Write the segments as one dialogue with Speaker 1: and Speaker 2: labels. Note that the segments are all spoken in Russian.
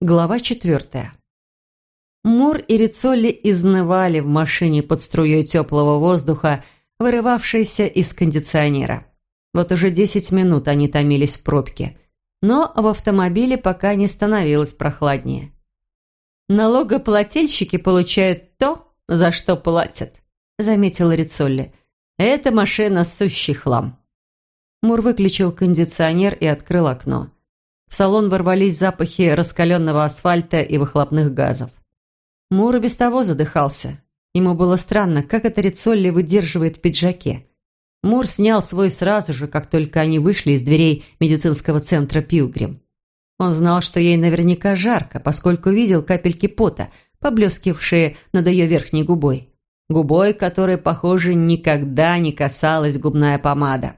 Speaker 1: Глава четвертая. Мур и Рицолли изнывали в машине под струей теплого воздуха, вырывавшейся из кондиционера. Вот уже десять минут они томились в пробке, но в автомобиле пока не становилось прохладнее. «Налогоплательщики получают то, за что платят», – заметила Рицолли. «Эта машина – сущий хлам». Мур выключил кондиционер и открыл окно. В салон ворвались запахи раскаленного асфальта и выхлопных газов. Мур без того задыхался. Ему было странно, как это Рицолли выдерживает в пиджаке. Мур снял свой сразу же, как только они вышли из дверей медицинского центра «Пилгрим». Он знал, что ей наверняка жарко, поскольку видел капельки пота, поблескившие над ее верхней губой. Губой, которой, похоже, никогда не касалась губная помада.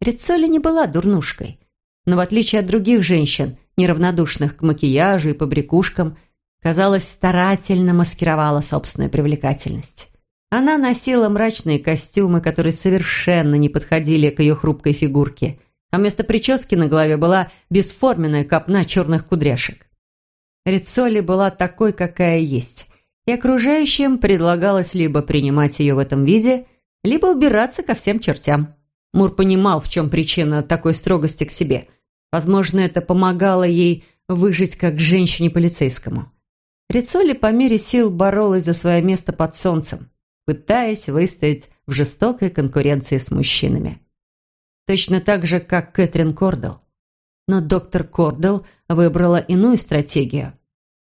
Speaker 1: Рицоли не была дурнушкой, но в отличие от других женщин, неравнодушных к макияжу и побрякушкам, казалось, старательно маскировала собственную привлекательность. Она носила мрачные костюмы, которые совершенно не подходили к ее хрупкой фигурке, а вместо прически на голове была бесформенная копна черных кудряшек. Рицоли была такой, какая есть, и окружающим предлагалось либо принимать ее в этом виде, либо убираться ко всем чертям. Мур понимал, в чем причина такой строгости к себе. Возможно, это помогало ей выжить как женщине полицейскому. Рицоли по мере сил боролась за свое место под солнцем пытаясь выстоять в жестокой конкуренции с мужчинами. Точно так же, как Кэтрин Кордел. Но доктор Кордел выбрала иную стратегию.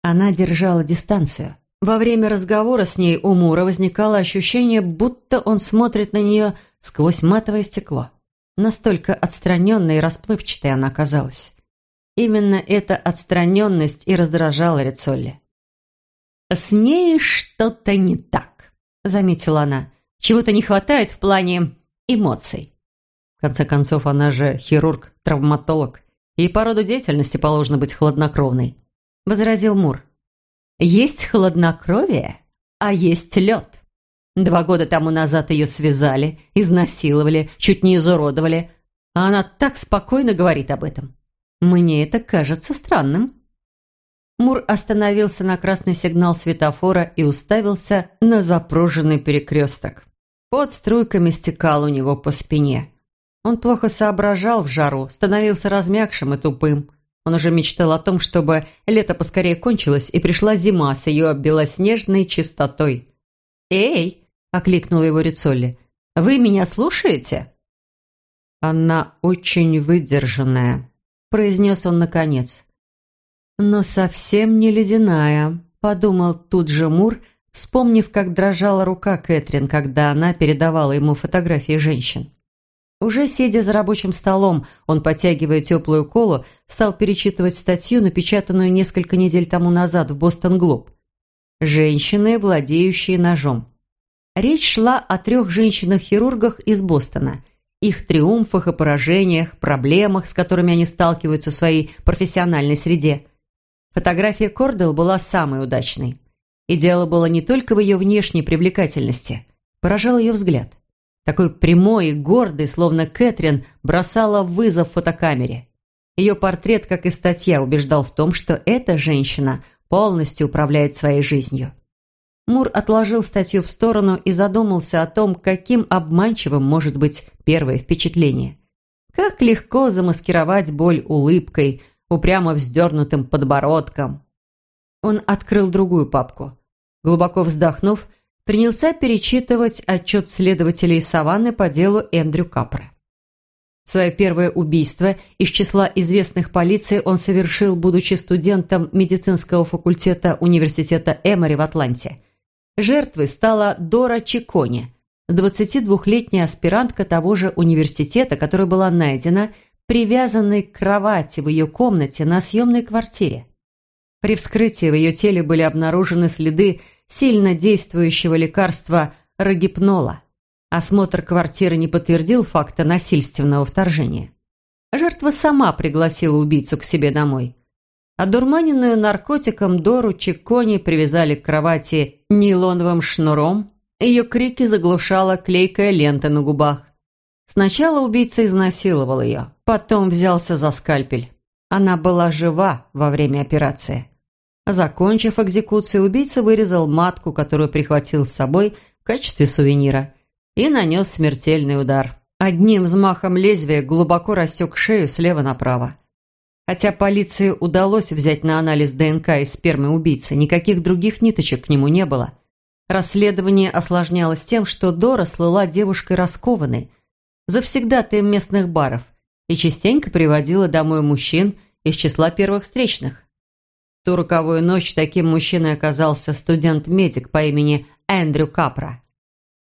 Speaker 1: Она держала дистанцию. Во время разговора с ней у Мура возникало ощущение, будто он смотрит на нее сквозь матовое стекло. Настолько отстраненной и расплывчатой она казалась. Именно эта отстраненность и раздражала Рицолли. «С ней что-то не так», – заметила она. «Чего-то не хватает в плане эмоций». В конце концов, она же хирург-травматолог, и по роду деятельности положено быть хладнокровной, – возразил Мур. «Есть хладнокровие, а есть лед. Два года тому назад ее связали, изнасиловали, чуть не изуродовали, а она так спокойно говорит об этом. Мне это кажется странным». Мур остановился на красный сигнал светофора и уставился на запруженный перекресток. Под струйками стекал у него по спине. Он плохо соображал в жару, становился размягшим и тупым. Он уже мечтал о том, чтобы лето поскорее кончилось и пришла зима с ее белоснежной чистотой. «Эй!» – окликнула его Рицолли. «Вы меня слушаете?» «Она очень выдержанная», – произнес он наконец. «Но совсем не ледяная», – подумал тут же Мур, вспомнив, как дрожала рука Кэтрин, когда она передавала ему фотографии женщин. Уже сидя за рабочим столом, он, подтягивая теплую колу, стал перечитывать статью, напечатанную несколько недель тому назад в «Бостон Глоб». «Женщины, владеющие ножом». Речь шла о трех женщинах-хирургах из Бостона, их триумфах и поражениях, проблемах, с которыми они сталкиваются в своей профессиональной среде – Фотография Кордел была самой удачной. И дело было не только в ее внешней привлекательности. Поражал ее взгляд. Такой прямой и гордый, словно Кэтрин, бросала вызов фотокамере. Ее портрет, как и статья, убеждал в том, что эта женщина полностью управляет своей жизнью. Мур отложил статью в сторону и задумался о том, каким обманчивым может быть первое впечатление. Как легко замаскировать боль улыбкой – упрямо вздернутым подбородком. Он открыл другую папку. Глубоко вздохнув, принялся перечитывать отчет следователей Саванны по делу Эндрю Капра. Свое первое убийство из числа известных полиции он совершил, будучи студентом медицинского факультета университета Эмори в Атланте. Жертвой стала Дора Чикони, 22-летняя аспирантка того же университета, которая была найдена привязанной к кровати в ее комнате на съемной квартире. При вскрытии в ее теле были обнаружены следы сильно действующего лекарства рогипнола. Осмотр квартиры не подтвердил факта насильственного вторжения. Жертва сама пригласила убийцу к себе домой. Одурманенную наркотиком Дору Чикони привязали к кровати нейлоновым шнуром. Ее крики заглушала клейкая лента на губах. Сначала убийца изнасиловал ее, потом взялся за скальпель. Она была жива во время операции. Закончив экзекуцию, убийца вырезал матку, которую прихватил с собой в качестве сувенира, и нанес смертельный удар. Одним взмахом лезвия глубоко рассек шею слева направо. Хотя полиции удалось взять на анализ ДНК из спермы убийцы, никаких других ниточек к нему не было. Расследование осложнялось тем, что Дора слыла девушкой раскованной, завсегдатаем местных баров, и частенько приводила домой мужчин из числа первых встречных. В ту роковую ночь таким мужчиной оказался студент-медик по имени Эндрю Капра.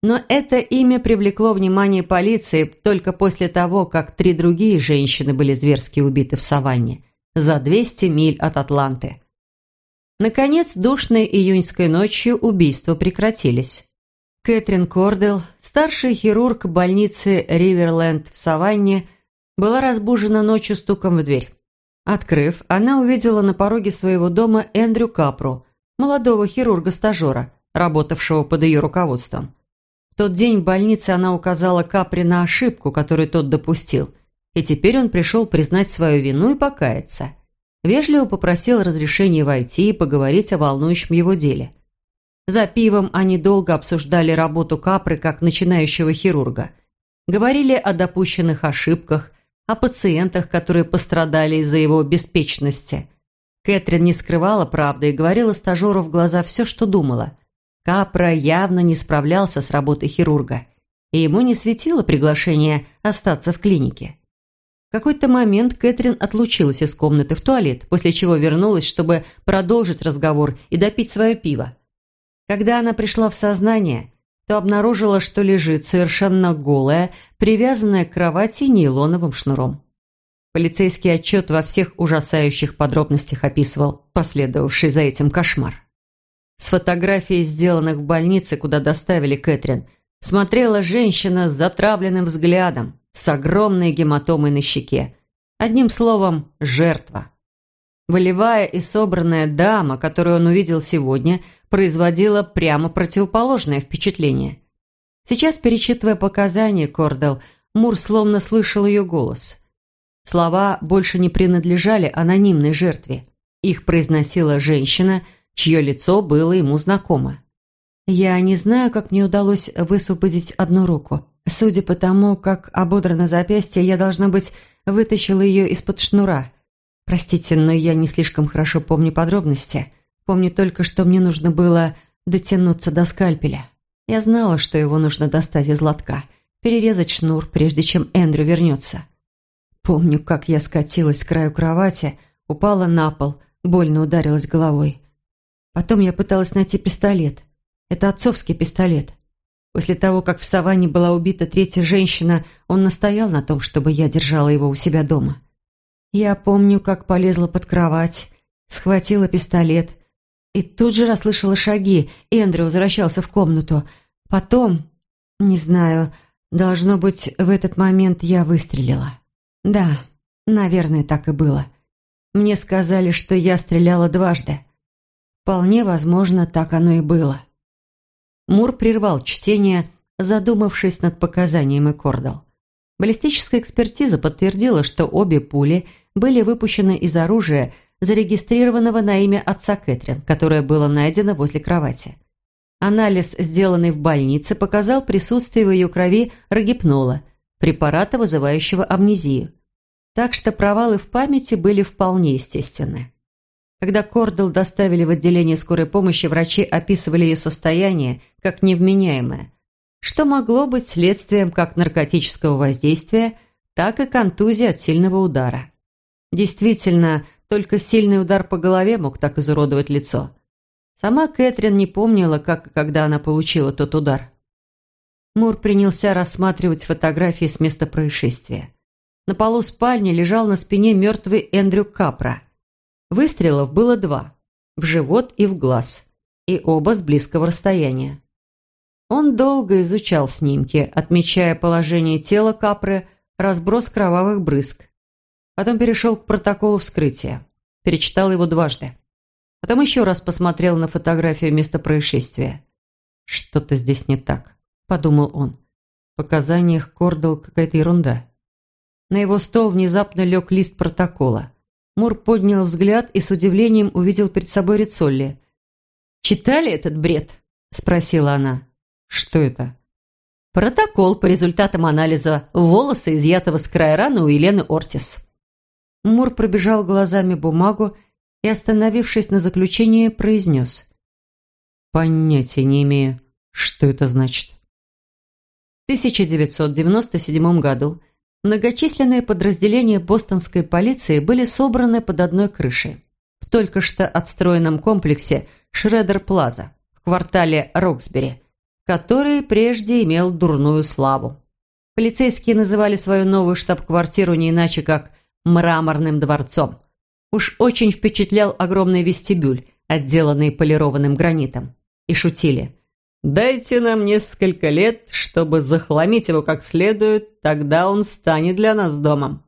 Speaker 1: Но это имя привлекло внимание полиции только после того, как три другие женщины были зверски убиты в саванне за 200 миль от Атланты. Наконец, душной июньской ночью убийства прекратились. Кэтрин Кордел, старший хирург больницы Риверленд в Саванне, была разбужена ночью стуком в дверь. Открыв, она увидела на пороге своего дома Эндрю Капру, молодого хирурга-стажера, работавшего под ее руководством. Тот день в больнице она указала Капри на ошибку, которую тот допустил, и теперь он пришел признать свою вину и покаяться. Вежливо попросил разрешения войти и поговорить о волнующем его деле. За пивом они долго обсуждали работу Капры как начинающего хирурга. Говорили о допущенных ошибках, о пациентах, которые пострадали из-за его беспечности. Кэтрин не скрывала правды и говорила стажеру в глаза все, что думала. Капра явно не справлялся с работой хирурга, и ему не светило приглашение остаться в клинике. В какой-то момент Кэтрин отлучилась из комнаты в туалет, после чего вернулась, чтобы продолжить разговор и допить свое пиво. Когда она пришла в сознание, то обнаружила, что лежит совершенно голая, привязанная к кровати нейлоновым шнуром. Полицейский отчет во всех ужасающих подробностях описывал последовавший за этим кошмар. С фотографией, сделанных в больнице, куда доставили Кэтрин, смотрела женщина с затравленным взглядом, с огромной гематомой на щеке. Одним словом, жертва. Волевая и собранная дама, которую он увидел сегодня – производила прямо противоположное впечатление. Сейчас, перечитывая показания Кордел, Мур словно слышал ее голос. Слова больше не принадлежали анонимной жертве. Их произносила женщина, чье лицо было ему знакомо. «Я не знаю, как мне удалось высвободить одну руку. Судя по тому, как ободрано запястье, я, должна быть, вытащила ее из-под шнура. Простите, но я не слишком хорошо помню подробности. Помню только, что мне нужно было дотянуться до скальпеля. Я знала, что его нужно достать из лотка, перерезать шнур, прежде чем Эндрю вернется. Помню, как я скатилась с краю кровати, упала на пол, больно ударилась головой. Потом я пыталась найти пистолет. Это отцовский пистолет. После того, как в саванне была убита третья женщина, он настоял на том, чтобы я держала его у себя дома. Я помню, как полезла под кровать, схватила пистолет и тут же расслышала шаги. Эндрю возвращался в комнату. Потом, не знаю, должно быть, в этот момент я выстрелила. Да, наверное, так и было. Мне сказали, что я стреляла дважды. Вполне возможно, так оно и было. Мур прервал чтение, задумавшись над показаниями Кордал. Баллистическая экспертиза подтвердила, что обе пули были выпущены из оружия, зарегистрированного на имя отца Кэтрин, которое было найдено возле кровати. Анализ, сделанный в больнице, показал присутствие в ее крови рогипнола, препарата, вызывающего амнезию. Так что провалы в памяти были вполне естественны. Когда Кордел доставили в отделение скорой помощи, врачи описывали ее состояние как невменяемое, что могло быть следствием как наркотического воздействия, так и контузии от сильного удара. Действительно, только сильный удар по голове мог так изуродовать лицо. Сама Кэтрин не помнила, как и когда она получила тот удар. Мур принялся рассматривать фотографии с места происшествия. На полу спальни лежал на спине мертвый Эндрю Капра. Выстрелов было два – в живот и в глаз, и оба с близкого расстояния. Он долго изучал снимки, отмечая положение тела Капры, разброс кровавых брызг, Потом перешел к протоколу вскрытия. Перечитал его дважды. Потом еще раз посмотрел на фотографию места происшествия. «Что-то здесь не так», – подумал он. В показаниях Кордал какая-то ерунда. На его стол внезапно лег лист протокола. Мур поднял взгляд и с удивлением увидел перед собой Рицолли. «Читали этот бред?» – спросила она. «Что это?» Протокол по результатам анализа волоса, изъятого с края раны у Елены Ортис. Мур пробежал глазами бумагу и, остановившись на заключении, произнес. «Понятия не имею, что это значит». В 1997 году многочисленные подразделения бостонской полиции были собраны под одной крышей в только что отстроенном комплексе Шредер-Плаза в квартале Роксбери – который прежде имел дурную славу. Полицейские называли свою новую штаб-квартиру не иначе, как «мраморным дворцом». Уж очень впечатлял огромный вестибюль, отделанный полированным гранитом. И шутили. «Дайте нам несколько лет, чтобы захламить его как следует, тогда он станет для нас домом».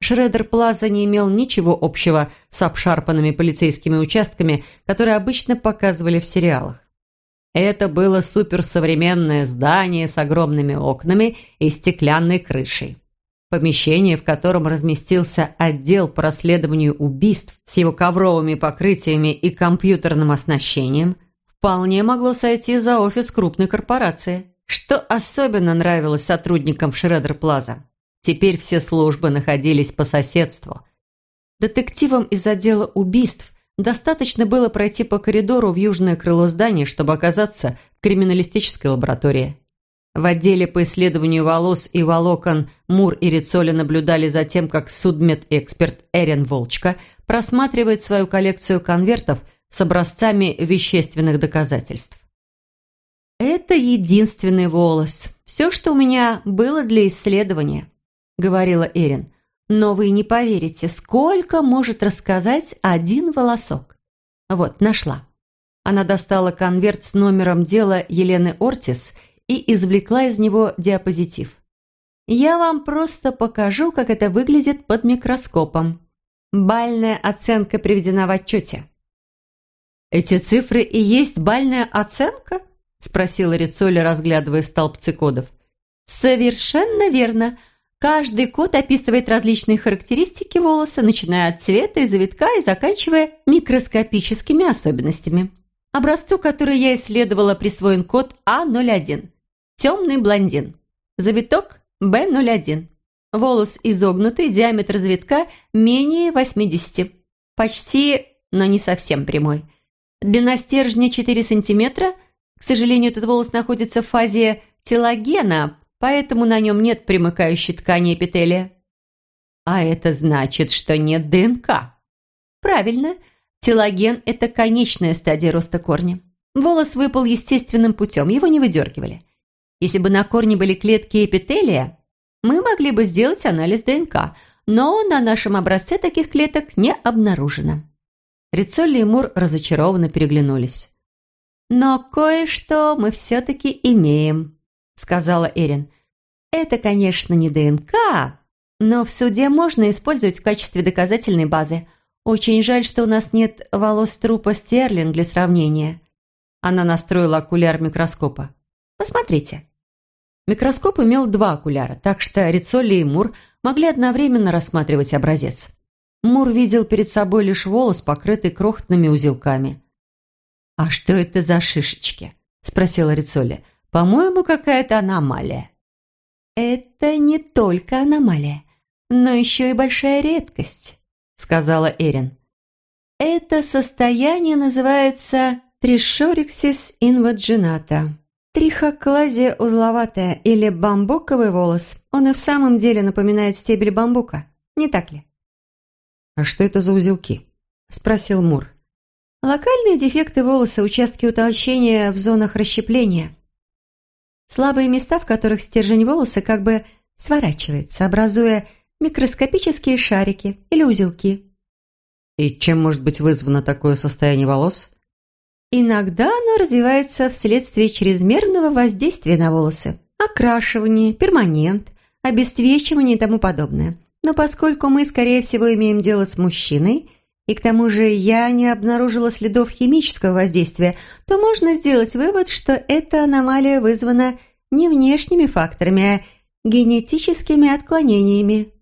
Speaker 1: Шредер Плаза не имел ничего общего с обшарпанными полицейскими участками, которые обычно показывали в сериалах. Это было суперсовременное здание с огромными окнами и стеклянной крышей. Помещение, в котором разместился отдел по расследованию убийств с его ковровыми покрытиями и компьютерным оснащением, вполне могло сойти за офис крупной корпорации. Что особенно нравилось сотрудникам в Шредер-Плаза. Теперь все службы находились по соседству. Детективам из отдела убийств Достаточно было пройти по коридору в южное крыло здания, чтобы оказаться в криминалистической лаборатории. В отделе по исследованию волос и волокон Мур и Рицоли наблюдали за тем, как судмедэксперт Эрен Волчка просматривает свою коллекцию конвертов с образцами вещественных доказательств. «Это единственный волос. Все, что у меня было для исследования», — говорила Эрин. Но вы не поверите, сколько может рассказать один волосок. Вот, нашла. Она достала конверт с номером дела Елены Ортис и извлекла из него диапозитив. Я вам просто покажу, как это выглядит под микроскопом. Бальная оценка приведена в отчете. «Эти цифры и есть бальная оценка?» – спросила Рицоли, разглядывая столбцы кодов. «Совершенно верно. Каждый код описывает различные характеристики волоса, начиная от цвета и завитка и заканчивая микроскопическими особенностями. Образцу, который я исследовала, присвоен код А01. Темный блондин. Завиток Б01. Волос изогнутый, диаметр завитка менее 80. Почти, но не совсем прямой. Длина стержня 4 см. К сожалению, этот волос находится в фазе телогена, поэтому на нем нет примыкающей ткани эпителия. А это значит, что нет ДНК. Правильно, телоген – это конечная стадия роста корня. Волос выпал естественным путем, его не выдергивали. Если бы на корне были клетки эпителия, мы могли бы сделать анализ ДНК, но на нашем образце таких клеток не обнаружено. Рицолли и Мур разочарованно переглянулись. «Но кое-что мы все-таки имеем», сказала Эрин. «Это, конечно, не ДНК, но в суде можно использовать в качестве доказательной базы. Очень жаль, что у нас нет волос трупа Стерлинг для сравнения». Она настроила окуляр микроскопа. «Посмотрите». Микроскоп имел два окуляра, так что Рицолли и Мур могли одновременно рассматривать образец. Мур видел перед собой лишь волос, покрытый крохотными узелками. «А что это за шишечки?» – спросила Рицолли. По-моему, какая-то аномалия». «Это не только аномалия, но еще и большая редкость», — сказала Эрин. «Это состояние называется тришориксис инваджината. Трихоклазия узловатая или бамбуковый волос. Он и в самом деле напоминает стебель бамбука, не так ли?»
Speaker 2: «А что это за узелки?» – спросил Мур.
Speaker 1: «Локальные дефекты волоса, участки утолщения в зонах расщепления», Слабые места, в которых стержень волоса как бы сворачивается, образуя микроскопические шарики или узелки.
Speaker 2: И чем может быть вызвано такое состояние волос?
Speaker 1: Иногда оно развивается вследствие чрезмерного воздействия на волосы. Окрашивание, перманент, обесцвечивание и тому подобное. Но поскольку мы, скорее всего, имеем дело с мужчиной, и к тому же я не обнаружила следов химического воздействия, то можно сделать вывод, что эта аномалия вызвана не внешними факторами, а генетическими отклонениями.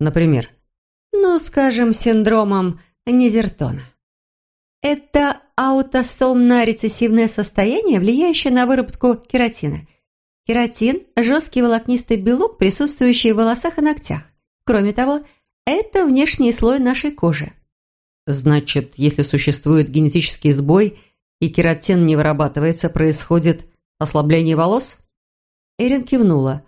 Speaker 2: Например?
Speaker 1: ну, скажем, синдромом Низертона. Это аутосомно-рецессивное состояние, влияющее на выработку кератина. Кератин – жесткий волокнистый белок, присутствующий в волосах и ногтях. Кроме того, это внешний слой нашей кожи.
Speaker 2: Значит, если существует генетический сбой и кератин не вырабатывается, происходит ослабление волос?
Speaker 1: Эрин кивнула.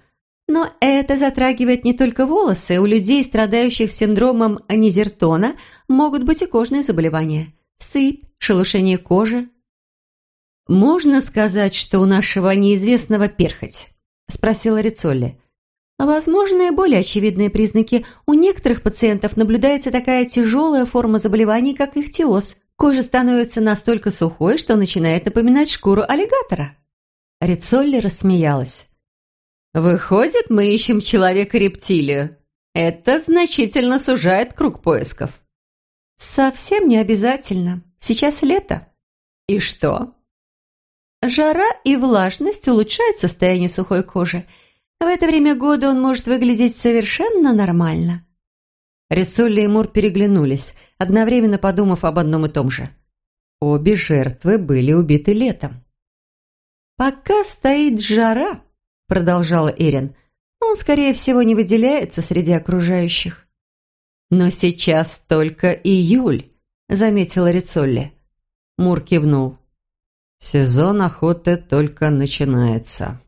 Speaker 1: Но это затрагивает не только волосы. У людей, страдающих синдромом Низертона, могут быть и кожные заболевания. Сыпь, шелушение кожи. «Можно сказать, что у нашего неизвестного перхоть?» – спросила Рицолли. Возможно, и более очевидные признаки. У некоторых пациентов наблюдается такая тяжелая форма заболеваний, как ихтиоз. Кожа становится настолько сухой, что начинает напоминать шкуру аллигатора. Рицолли рассмеялась. «Выходит, мы ищем человека-рептилию. Это значительно сужает круг поисков». «Совсем не обязательно. Сейчас лето». «И что?» «Жара и влажность улучшают состояние сухой кожи». В это время года он может выглядеть совершенно нормально».
Speaker 2: Рисолли и Мур переглянулись, одновременно подумав об одном и том же. Обе жертвы были убиты летом.
Speaker 1: «Пока стоит жара», — продолжала Эрин, «он, скорее всего, не выделяется среди окружающих». «Но сейчас только июль», — заметила Рицолли.
Speaker 2: Мур кивнул. «Сезон охоты только начинается».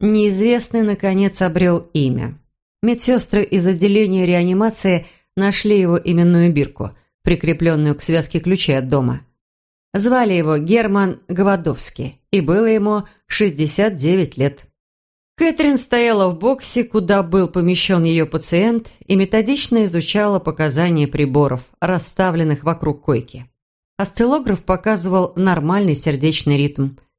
Speaker 2: Неизвестный, наконец, обрел имя. Медсестры из отделения реанимации нашли его именную бирку, прикрепленную к связке ключей от дома. Звали его Герман Гвадовский, и было ему 69 лет. Кэтрин стояла в боксе, куда был помещен ее пациент, и методично изучала показания приборов, расставленных вокруг койки. Осциллограф показывал нормальный сердечный ритм –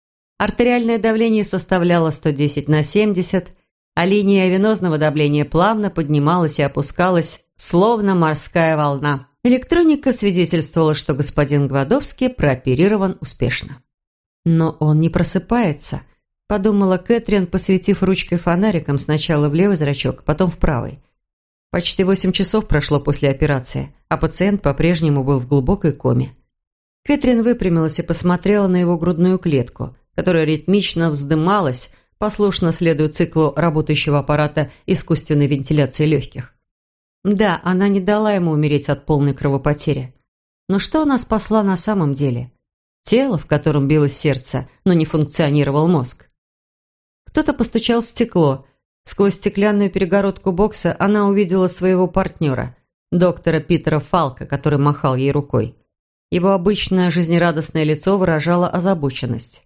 Speaker 2: Артериальное давление составляло 110 на 70, а линия венозного давления плавно поднималась и опускалась, словно морская волна. Электроника свидетельствовала, что господин Гвадовский прооперирован успешно. «Но он не просыпается», – подумала Кэтрин, посветив ручкой фонариком сначала в левый зрачок, потом в правый. Почти восемь часов прошло после операции, а пациент по-прежнему был в глубокой коме. Кэтрин выпрямилась и посмотрела на его грудную клетку – которая ритмично вздымалась, послушно следуя циклу работающего аппарата искусственной вентиляции легких. Да, она не дала ему умереть от полной кровопотери. Но что она спасла на самом деле? Тело, в котором билось сердце, но не функционировал мозг. Кто-то постучал в стекло. Сквозь стеклянную перегородку бокса она увидела своего партнера, доктора Питера Фалка, который махал ей рукой. Его обычное жизнерадостное лицо выражало озабоченность.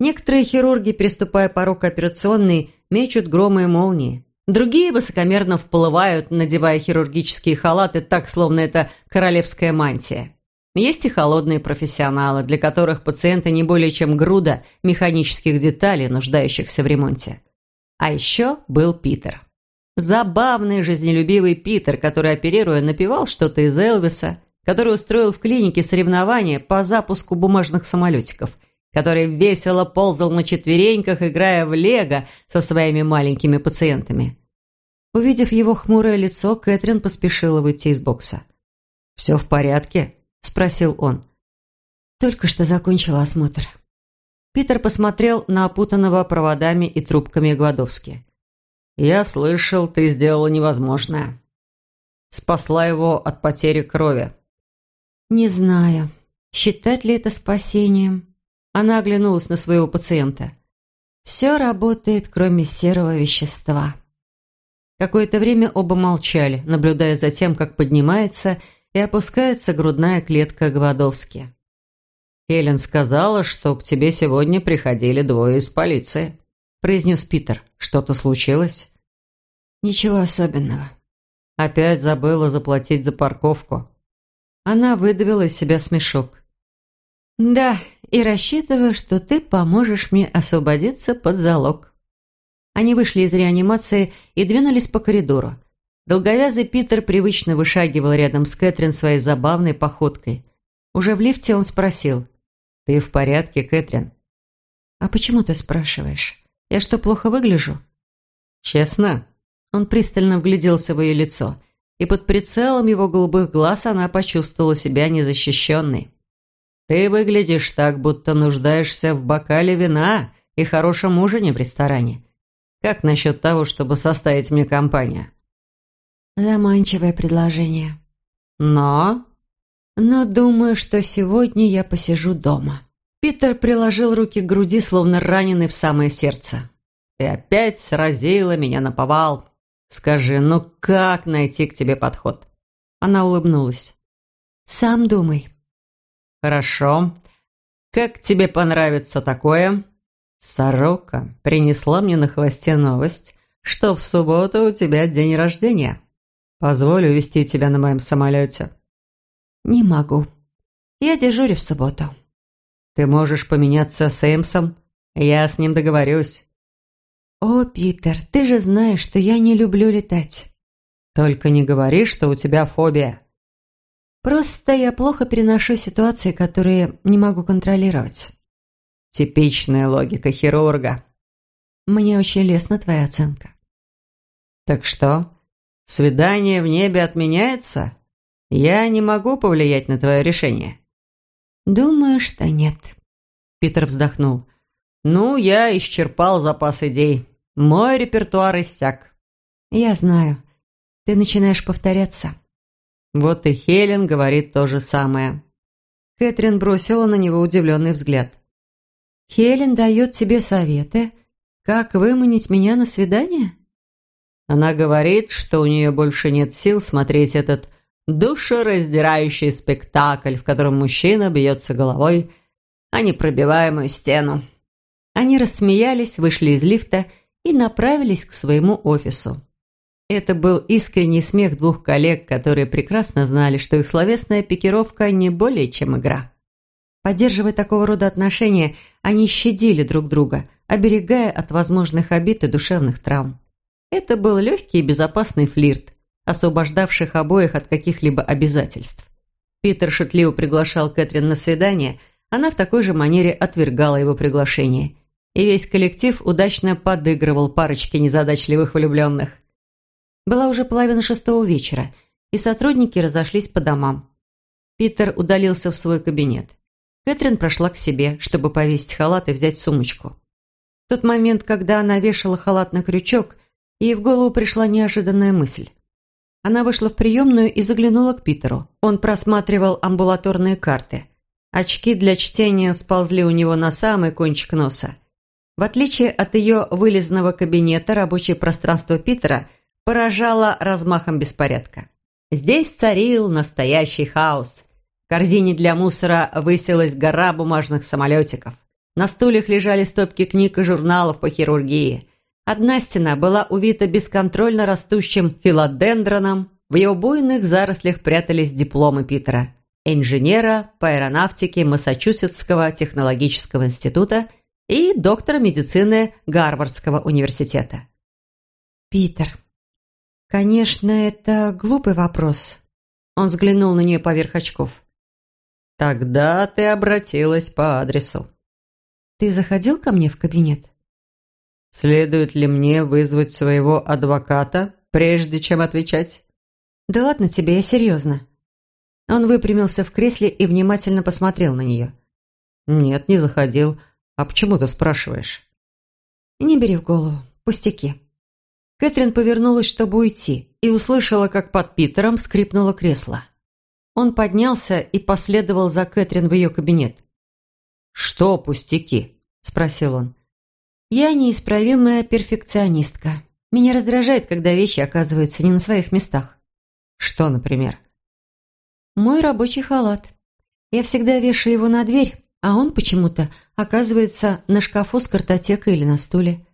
Speaker 2: Некоторые хирурги, переступая порог операционной, мечут громы и молнии. Другие высокомерно вплывают, надевая хирургические халаты так, словно это королевская мантия. Есть и холодные профессионалы, для которых пациенты не более чем груда механических деталей, нуждающихся в ремонте. А еще был Питер. Забавный, жизнелюбивый Питер, который, оперируя, напевал что-то из Элвиса, который устроил в клинике соревнования по запуску бумажных самолетиков – который весело ползал на четвереньках, играя в лего со своими маленькими пациентами. Увидев его хмурое лицо, Кэтрин поспешила выйти из бокса. «Все в порядке?» – спросил он. «Только что закончила осмотр». Питер посмотрел на опутанного проводами и трубками Гладовски. «Я слышал, ты сделала невозможное. Спасла его от потери крови».
Speaker 1: «Не знаю, считать ли это спасением», она оглянулась на своего пациента. «Все работает, кроме серого вещества».
Speaker 2: Какое-то время оба молчали, наблюдая за тем, как поднимается и опускается грудная клетка Гвадовски. «Хелен сказала, что к тебе сегодня приходили двое из полиции», произнес Питер. «Что-то случилось?»
Speaker 1: «Ничего особенного».
Speaker 2: Опять забыла заплатить за парковку. Она выдавила из себя смешок.
Speaker 1: «Да, и рассчитываю, что ты поможешь мне освободиться под залог». Они вышли из реанимации и двинулись по коридору. Долговязый Питер привычно вышагивал рядом с Кэтрин своей забавной походкой. Уже в лифте он спросил. «Ты в порядке, Кэтрин?» «А почему ты спрашиваешь? Я что, плохо выгляжу?»
Speaker 2: «Честно?»
Speaker 1: Он пристально вгляделся в ее лицо. и под прицелом его голубых глаз она почувствовала себя незащищенной. «Ты выглядишь так, будто нуждаешься в бокале вина и хорошем ужине в ресторане. Как насчет того, чтобы составить мне компанию?»
Speaker 2: Заманчивое предложение.
Speaker 1: «Но...»
Speaker 2: «Но думаю, что сегодня я посижу дома».
Speaker 1: Питер приложил руки к груди, словно раненый в самое сердце. «Ты опять сразила меня на повал. Скажи, ну как найти к тебе подход?» Она улыбнулась.
Speaker 2: «Сам думай».
Speaker 1: «Хорошо. Как тебе понравится такое?» «Сорока принесла мне на хвосте новость, что в субботу у тебя день рождения. Позволю вести тебя на моем самолете».
Speaker 2: «Не могу. Я дежурю в субботу».
Speaker 1: «Ты можешь поменяться с Эмсом? Я с ним договорюсь».
Speaker 2: «О, Питер, ты же знаешь, что я не люблю летать».
Speaker 1: «Только не говори, что у тебя фобия».
Speaker 2: «Просто я плохо переношу ситуации, которые не могу контролировать».
Speaker 1: «Типичная логика хирурга».
Speaker 2: «Мне очень лестна твоя оценка».
Speaker 1: «Так что, свидание в небе отменяется? Я не могу повлиять на твое решение».
Speaker 2: «Думаю, что нет».
Speaker 1: Питер вздохнул. «Ну, я исчерпал запас идей. Мой репертуар иссяк».
Speaker 2: «Я знаю. Ты начинаешь повторяться».
Speaker 1: Вот и Хелен говорит то же самое. Кэтрин бросила на него удивленный взгляд.
Speaker 2: «Хелен дает тебе советы, как выманить меня на свидание?»
Speaker 1: Она говорит, что у нее больше нет сил смотреть этот душераздирающий спектакль, в котором мужчина бьется головой о непробиваемую стену. Они рассмеялись, вышли из лифта и направились к своему офису. Это был искренний смех двух коллег, которые прекрасно знали, что их словесная пикировка не более чем игра. Поддерживая такого рода отношения, они щадили друг друга, оберегая от возможных обид и душевных травм. Это был легкий и безопасный флирт, освобождавших обоих от каких-либо обязательств. Питер шутливо приглашал Кэтрин на свидание, она в такой же манере отвергала его приглашение. И весь коллектив удачно подыгрывал парочке незадачливых влюбленных. Была уже половина шестого вечера, и сотрудники разошлись по домам. Питер удалился в свой кабинет. Кэтрин прошла к себе, чтобы повесить халат и взять сумочку. В тот момент, когда она вешала халат на крючок, ей в голову пришла неожиданная мысль. Она вышла в приемную и заглянула к Питеру. Он просматривал амбулаторные карты. Очки для чтения сползли у него на самый кончик носа. В отличие от ее вылезного кабинета, рабочее пространство Питера поражало размахом беспорядка. Здесь царил настоящий хаос. В корзине для мусора высилась гора бумажных самолетиков. На стульях лежали стопки книг и журналов по хирургии. Одна стена была увита бесконтрольно растущим филодендроном. В его буйных зарослях прятались дипломы Питера, инженера по аэронавтике Массачусетского технологического института и доктора медицины Гарвардского университета.
Speaker 2: «Питер, конечно, это глупый вопрос». Он взглянул на нее поверх очков.
Speaker 1: «Тогда ты обратилась по адресу».
Speaker 2: «Ты заходил ко мне в кабинет?»
Speaker 1: Следует ли мне вызвать своего адвоката, прежде чем отвечать?
Speaker 2: Да ладно тебе, я серьезно. Он выпрямился в кресле и внимательно посмотрел на нее.
Speaker 1: Нет, не заходил. А почему ты спрашиваешь?
Speaker 2: Не бери в голову. Пустяки. Кэтрин повернулась, чтобы уйти, и услышала, как под Питером скрипнуло кресло. Он поднялся и последовал за Кэтрин в ее кабинет.
Speaker 1: «Что пустяки?» – спросил он.
Speaker 2: Я неисправимая перфекционистка. Меня раздражает, когда вещи оказываются не на своих местах.
Speaker 1: Что, например?
Speaker 2: Мой рабочий халат. Я всегда вешаю его на дверь, а он почему-то оказывается на шкафу с картотекой или на стуле.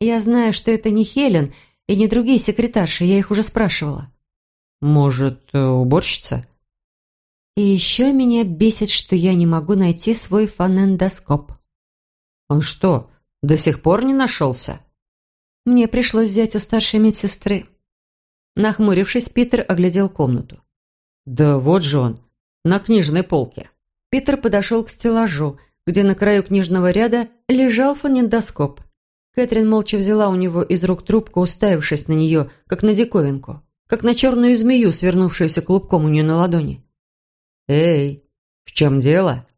Speaker 2: Я знаю, что это не Хелен и не другие секретарши, я их уже спрашивала.
Speaker 1: Может, э, уборщица?
Speaker 2: И еще меня бесит, что я не могу найти свой фонендоскоп.
Speaker 1: Он что, до сих пор не нашелся?»
Speaker 2: «Мне пришлось взять у старшей медсестры». Нахмурившись, Питер оглядел комнату.
Speaker 1: «Да вот же он, на книжной полке».
Speaker 2: Питер подошел к стеллажу, где на краю книжного ряда лежал фонендоскоп. Кэтрин молча взяла у него из рук трубку, уставившись на нее, как на диковинку. как на черную змею, свернувшуюся клубком у нее на ладони.
Speaker 1: «Эй, в чем дело?»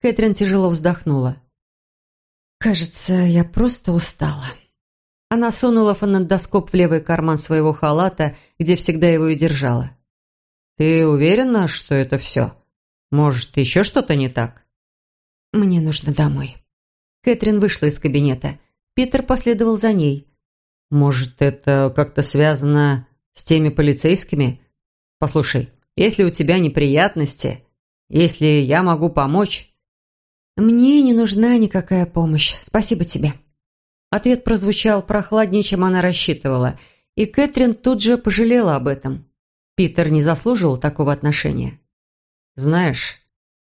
Speaker 2: Кэтрин тяжело вздохнула. «Кажется, я просто устала». Она сунула фонендоскоп в левый карман своего халата, где всегда его и держала.
Speaker 1: «Ты уверена, что это все? Может, еще что-то не так?»
Speaker 2: «Мне нужно домой». Кэтрин вышла из кабинета. Питер последовал за ней.
Speaker 1: «Может, это как-то связано с теми полицейскими? Послушай, если у тебя неприятности, если я могу помочь...»
Speaker 2: «Мне не нужна никакая помощь. Спасибо тебе». Ответ прозвучал прохладнее, чем она рассчитывала, и Кэтрин тут же пожалела об этом. Питер не заслуживал такого отношения.
Speaker 1: «Знаешь,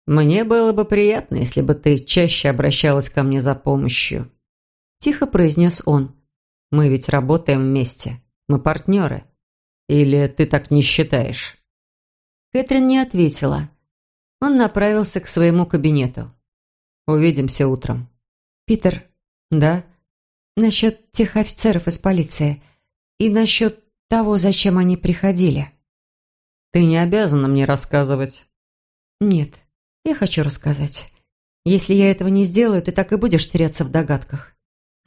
Speaker 1: мне было бы приятно, если бы ты чаще обращалась ко мне за помощью», – тихо произнес он. «Мы ведь работаем вместе. Мы партнеры. Или ты так не считаешь?»
Speaker 2: Кэтрин не ответила. Он направился к своему кабинету.
Speaker 1: «Увидимся утром».
Speaker 2: «Питер,
Speaker 1: да?»
Speaker 2: «Насчет тех офицеров из полиции и насчет того, зачем они приходили».
Speaker 1: «Ты не обязана мне рассказывать».
Speaker 2: «Нет, я хочу рассказать. Если я этого не сделаю, ты так и будешь теряться в догадках.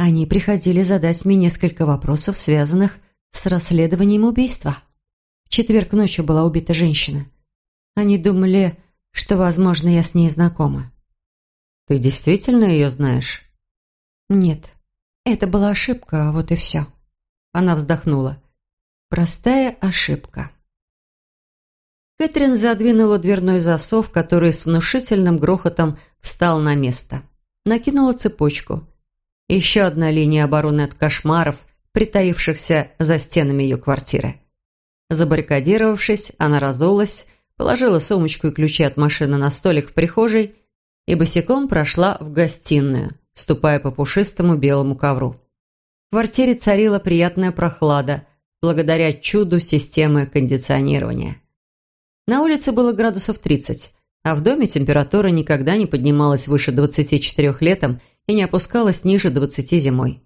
Speaker 2: Они приходили задать мне несколько вопросов, связанных с расследованием убийства. В четверг ночью была убита женщина. Они думали, что, возможно, я с ней знакома.
Speaker 1: Ты действительно ее знаешь?
Speaker 2: Нет. Это была ошибка, вот и все. Она вздохнула. Простая ошибка. Кэтрин задвинула дверной засов, который с внушительным грохотом встал на место. Накинула цепочку. Еще одна линия обороны от кошмаров, притаившихся за стенами ее квартиры. Забаррикадировавшись, она разулась, положила сумочку и ключи от машины на столик в прихожей и босиком прошла в гостиную, ступая по пушистому белому ковру. В квартире царила приятная прохлада, благодаря чуду системы кондиционирования. На улице было градусов 30, а в доме температура никогда не поднималась выше 24 летом и не опускалась ниже 20 зимой.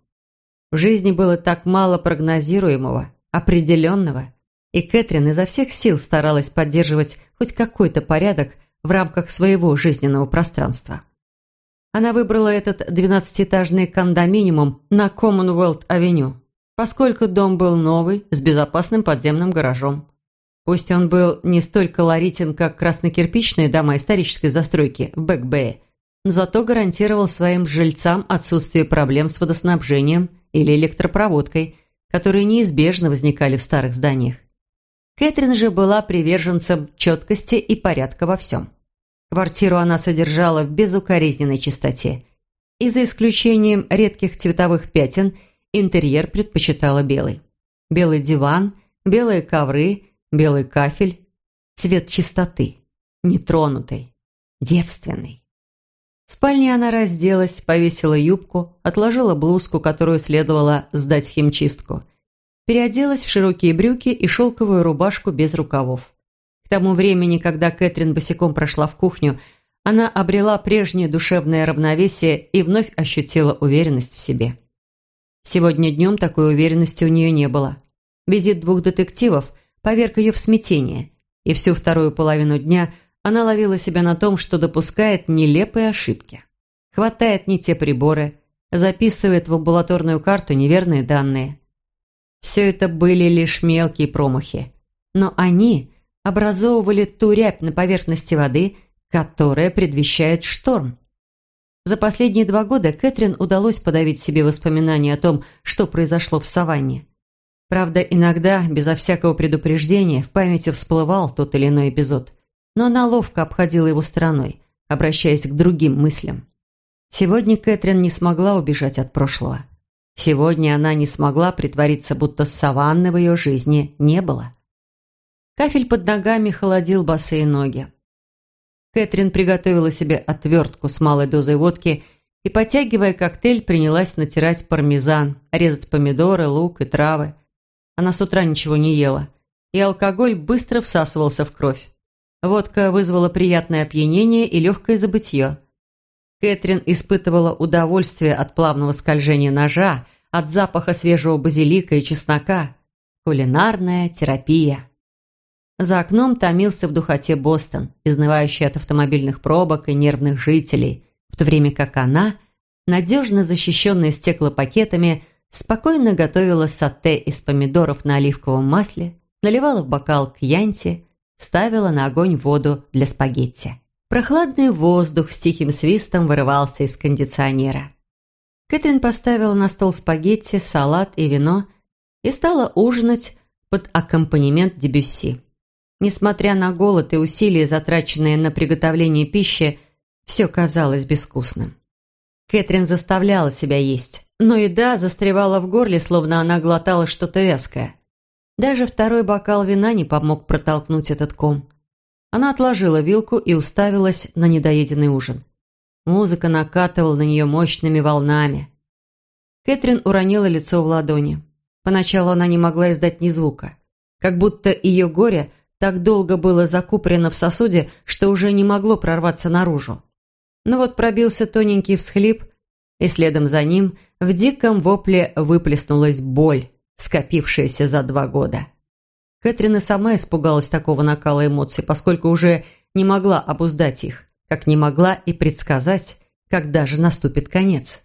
Speaker 2: В жизни было так мало прогнозируемого, определенного, и Кэтрин изо всех сил старалась поддерживать хоть какой-то порядок в рамках своего жизненного пространства. Она выбрала этот двенадцатиэтажный кондоминиум на Commonwealth-авеню, поскольку дом был новый, с безопасным подземным гаражом. Пусть он был не столь колоритен, как краснокирпичные дома исторической застройки в Бэкбэе, но зато гарантировал своим жильцам отсутствие проблем с водоснабжением или электропроводкой, которые неизбежно возникали в старых зданиях. Кэтрин же была приверженцем четкости и порядка во всем. Квартиру она содержала в безукоризненной чистоте. И за исключением редких цветовых пятен, интерьер предпочитала белый. Белый диван, белые ковры – белый кафель, цвет чистоты, нетронутый, девственный. В спальне она разделась, повесила юбку, отложила блузку, которую следовало сдать в химчистку, переоделась в широкие брюки и шелковую рубашку без рукавов. К тому времени, когда Кэтрин босиком прошла в кухню, она обрела прежнее душевное равновесие и вновь ощутила уверенность в себе. Сегодня днем такой уверенности у нее не было. Визит двух детективов – поверг ее в смятение, и всю вторую половину дня она ловила себя на том, что допускает нелепые ошибки. Хватает не те приборы, записывает в амбулаторную карту неверные данные. Все это были лишь мелкие промахи, но они образовывали ту рябь на поверхности воды, которая предвещает шторм. За последние два года Кэтрин удалось подавить себе воспоминания о том, что произошло в саванне. Правда, иногда, безо всякого предупреждения, в памяти всплывал тот или иной эпизод, но она ловко обходила его стороной, обращаясь к другим мыслям. Сегодня Кэтрин не смогла убежать от прошлого. Сегодня она не смогла притвориться, будто саванны в ее жизни не было. Кафель под ногами холодил босые ноги. Кэтрин приготовила себе отвертку с малой дозой водки и, потягивая коктейль, принялась натирать пармезан, резать помидоры, лук и травы, она с утра ничего не ела, и алкоголь быстро всасывался в кровь. Водка вызвала приятное опьянение и легкое забытье. Кэтрин испытывала удовольствие от плавного скольжения ножа, от запаха свежего базилика и чеснока.
Speaker 1: Кулинарная терапия. За окном томился в духоте Бостон, изнывающий от автомобильных пробок и нервных жителей, в то время как она, надежно защищенная стеклопакетами, спокойно готовила сате из помидоров на оливковом масле, наливала в бокал кьянти, ставила на огонь воду для спагетти. Прохладный воздух с тихим свистом вырывался из кондиционера. Кэтрин поставила на стол спагетти, салат и вино и стала ужинать под аккомпанемент Дебюсси. Несмотря на голод и усилия, затраченные на приготовление пищи, все казалось безвкусным. Кэтрин заставляла себя есть, но еда застревала в горле, словно она глотала что-то вязкое. Даже второй бокал вина не помог протолкнуть этот ком. Она отложила вилку и уставилась на недоеденный ужин. Музыка накатывала на нее мощными волнами. Кэтрин уронила лицо в ладони. Поначалу она не могла издать ни звука. Как будто ее горе так долго было закупорено в сосуде, что уже не могло прорваться наружу. Но вот пробился тоненький всхлип, и следом за ним в диком вопле выплеснулась боль, скопившаяся за два года. Кэтрин и сама испугалась такого накала эмоций, поскольку уже не могла обуздать их, как не могла и предсказать, когда же наступит конец.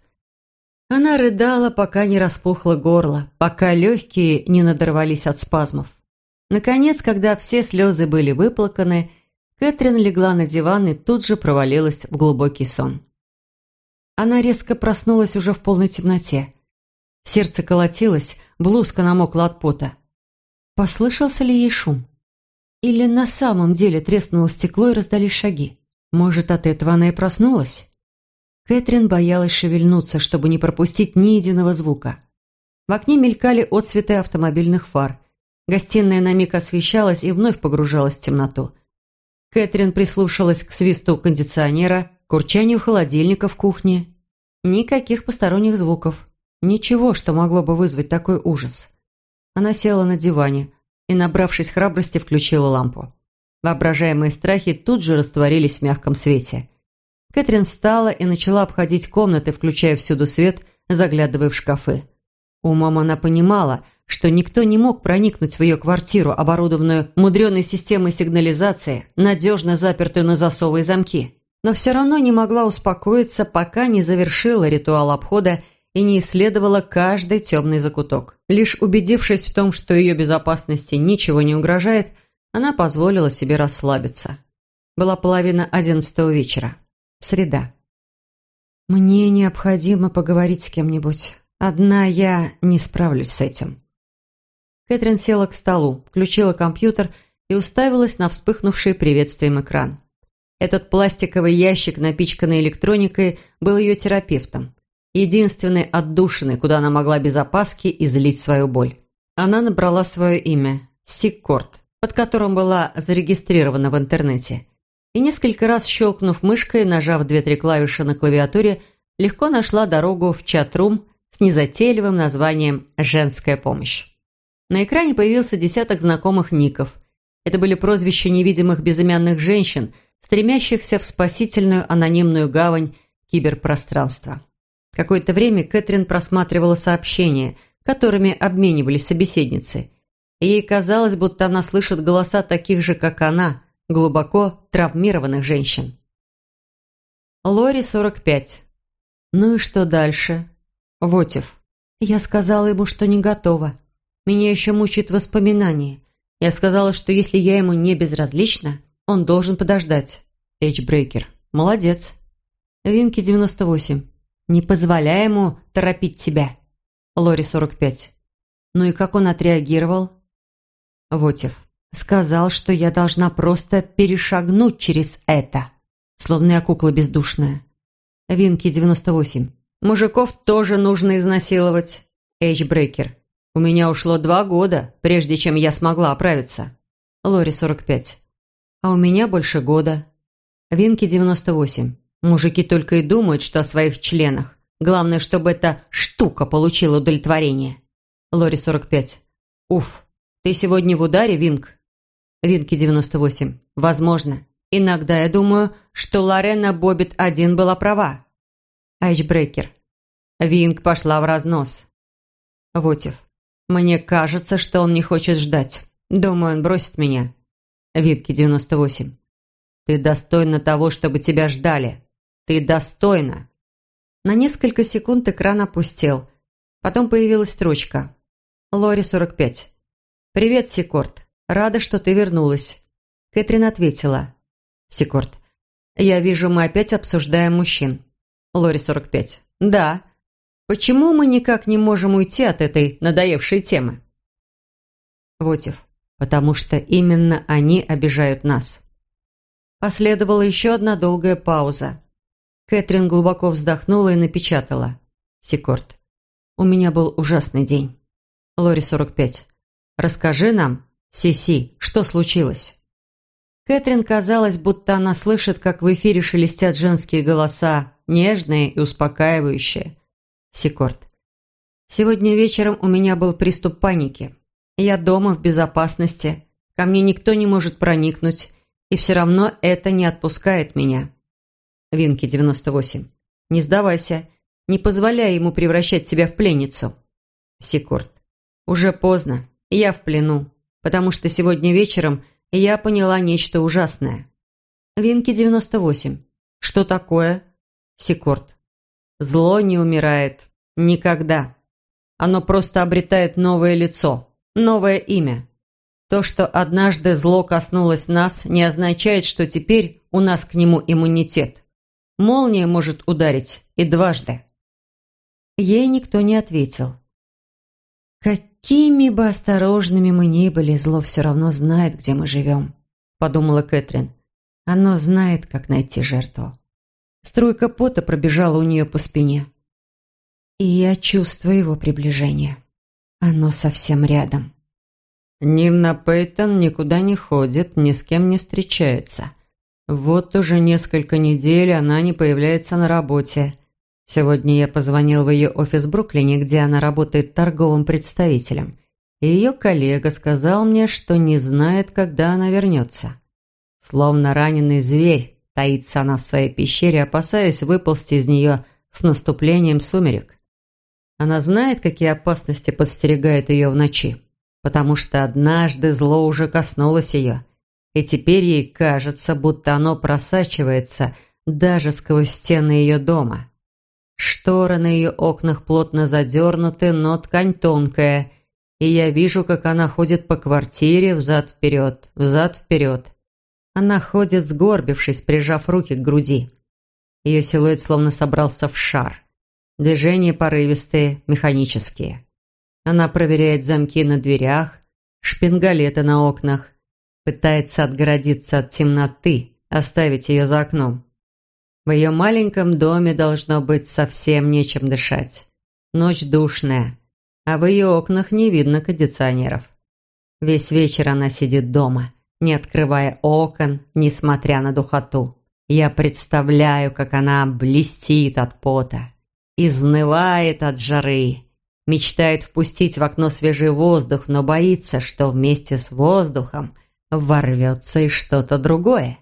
Speaker 1: Она рыдала, пока не распухло горло, пока легкие не надорвались от спазмов. Наконец, когда все слезы были выплаканы, Кэтрин легла на диван и тут же провалилась в глубокий сон. Она резко проснулась уже в полной темноте. Сердце колотилось, блузка намокла от пота. Послышался ли ей шум? Или на самом деле треснуло стекло и раздались шаги? Может, от этого она и проснулась? Кэтрин боялась шевельнуться, чтобы не пропустить ни единого звука. В окне мелькали отсветы автомобильных фар. Гостиная на миг освещалась и вновь погружалась в темноту. Кэтрин прислушалась к свисту кондиционера, к урчанию холодильника в кухне. Никаких посторонних звуков. Ничего, что могло бы вызвать такой ужас. Она села на диване и, набравшись храбрости, включила лампу. Воображаемые страхи тут же растворились в мягком свете. Кэтрин встала и начала обходить комнаты, включая всюду свет, заглядывая в шкафы. Умом она понимала, что никто не мог проникнуть в ее квартиру, оборудованную мудреной системой сигнализации, надежно запертую на засовы и замки. Но все равно не могла успокоиться, пока не завершила ритуал обхода и не исследовала каждый темный закуток. Лишь убедившись в том, что ее безопасности ничего не угрожает, она позволила себе расслабиться. Была половина одиннадцатого вечера. Среда. «Мне необходимо поговорить с кем-нибудь. Одна я не справлюсь с этим». Кэтрин села к столу, включила компьютер и уставилась на вспыхнувший приветствием экран. Этот пластиковый ящик, напичканный электроникой, был ее терапевтом. Единственной отдушиной, куда она могла без опаски излить свою боль. Она набрала свое имя – Сиккорд, под которым была зарегистрирована в интернете. И несколько раз щелкнув мышкой, нажав две-три клавиши на клавиатуре, легко нашла дорогу в чат-рум с незатейливым названием «Женская помощь». На экране появился десяток знакомых ников. Это были прозвища невидимых безымянных женщин, стремящихся в спасительную анонимную гавань киберпространства. Какое-то время Кэтрин просматривала сообщения, которыми обменивались собеседницы. Ей казалось, будто она слышит голоса таких же, как она, глубоко травмированных женщин. Лори, 45. Ну и что дальше? Вотев. Я сказала ему, что не готова. Меня еще мучают воспоминания. Я сказала, что если я ему не безразлична, он должен подождать. Эйчбрейкер. Молодец. Винки 98. Не позволяй ему торопить тебя. Лори 45. Ну и как он отреагировал? Вотев. Сказал, что я должна просто перешагнуть через это. Словно я кукла бездушная. Винки 98. Мужиков тоже нужно изнасиловать. Эйчбрейкер. У меня ушло два года, прежде чем я смогла оправиться. Лори, 45. А у меня больше года. Винки, 98. Мужики только и думают, что о своих членах. Главное, чтобы эта штука получила удовлетворение. Лори, 45. Уф, ты сегодня в ударе, Винк? Винки, 98. Возможно. Иногда я думаю, что Лорена Боббит-1 была права. Айчбрекер. Винк пошла в разнос. Вотев.
Speaker 2: Мне кажется, что он не хочет ждать. Думаю, он бросит меня. Витки 98. Ты достойна того, чтобы тебя ждали. Ты достойна. На несколько секунд экран опустел. Потом появилась строчка. Лори 45. «Привет, Секорд. Рада, что ты вернулась». Кэтрин ответила. «Секорд, я вижу, мы опять обсуждаем мужчин». Лори 45. «Да. Почему мы никак не можем уйти от этой надоевшей темы?» Вотев. «Потому что именно они обижают нас». Последовала еще одна долгая пауза. Кэтрин глубоко вздохнула и напечатала. «Секорд, у меня был ужасный день». Лори 45. «Расскажи нам, Си-Си, что случилось?» Кэтрин казалось, будто она слышит, как в эфире шелестят женские голоса, нежные и успокаивающие. Секорд. «Сегодня вечером у меня был приступ паники. Я дома, в безопасности. Ко мне никто не может проникнуть, и все равно это не отпускает меня». Винки, 98. «Не сдавайся. Не позволяй ему превращать тебя в пленницу». Секорд. «Уже поздно. Я в плену, потому что сегодня вечером я поняла нечто ужасное. Винки 98. Что такое? Секорд. Зло не умирает. Никогда. Оно просто обретает новое лицо, новое имя. То, что однажды зло коснулось нас, не означает, что теперь у нас к нему иммунитет. Молния может ударить и дважды. Ей никто не ответил. «Какими бы осторожными мы ни были, зло все равно знает, где мы живем», – подумала Кэтрин. «Оно знает, как найти жертву». Струйка пота пробежала у нее по спине. И я чувствую его приближение. Оно совсем рядом.
Speaker 1: Нинна Пейтон никуда не ходит, ни с кем не встречается. Вот уже несколько недель она не появляется на работе. Сегодня я позвонил в ее офис в Бруклине, где она работает торговым представителем. И ее коллега сказал мне, что не знает, когда она вернется. Словно раненый зверь, таится она в своей пещере, опасаясь выползти из нее с наступлением сумерек. Она знает, какие опасности подстерегают ее в ночи, потому что однажды зло уже коснулось ее, и теперь ей кажется, будто оно просачивается даже сквозь стены ее дома. Шторы на ее окнах плотно задернуты, но ткань тонкая, и я вижу, как она ходит по квартире взад-вперед, взад-вперед. Она ходит, сгорбившись, прижав руки к груди. Ее силуэт словно собрался в шар. Движения порывистые, механические. Она проверяет замки на дверях, шпингалеты на окнах, пытается отгородиться от темноты, оставить ее за окном. В ее маленьком доме должно быть совсем нечем дышать. Ночь душная, а в ее окнах не видно кондиционеров. Весь вечер она сидит дома, не открывая окон, несмотря на духоту. Я представляю, как она блестит от пота, изнывает от жары, мечтает впустить в окно свежий воздух, но боится, что вместе с воздухом ворвется и что-то другое.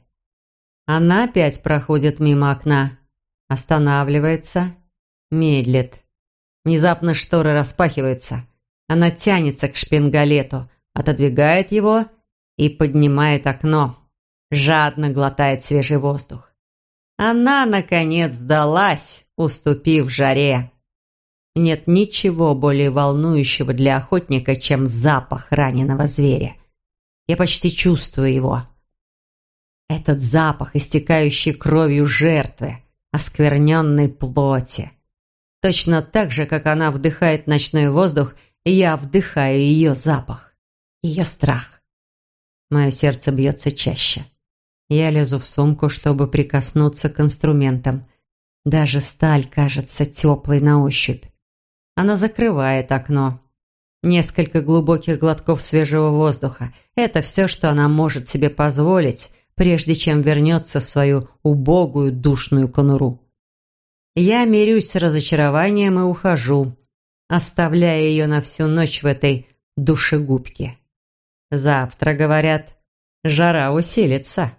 Speaker 1: Она опять проходит мимо окна, останавливается, медлит. Внезапно шторы распахиваются. Она тянется к шпингалету, отодвигает его и поднимает окно. Жадно глотает свежий воздух. Она, наконец, сдалась, уступив жаре. Нет ничего более волнующего для охотника, чем запах раненого зверя. Я почти чувствую его. Этот запах, истекающий кровью жертвы, оскверненной плоти. Точно так же, как она вдыхает ночной воздух, я вдыхаю ее запах, ее страх. Мое сердце бьется чаще. Я лезу в сумку, чтобы прикоснуться к инструментам. Даже сталь кажется теплой на ощупь. Она закрывает окно. Несколько глубоких глотков свежего воздуха – это все, что она может себе позволить, прежде чем вернется в свою убогую душную конуру. Я мирюсь с разочарованием и ухожу, оставляя ее на всю ночь в этой душегубке. Завтра, говорят, жара усилится.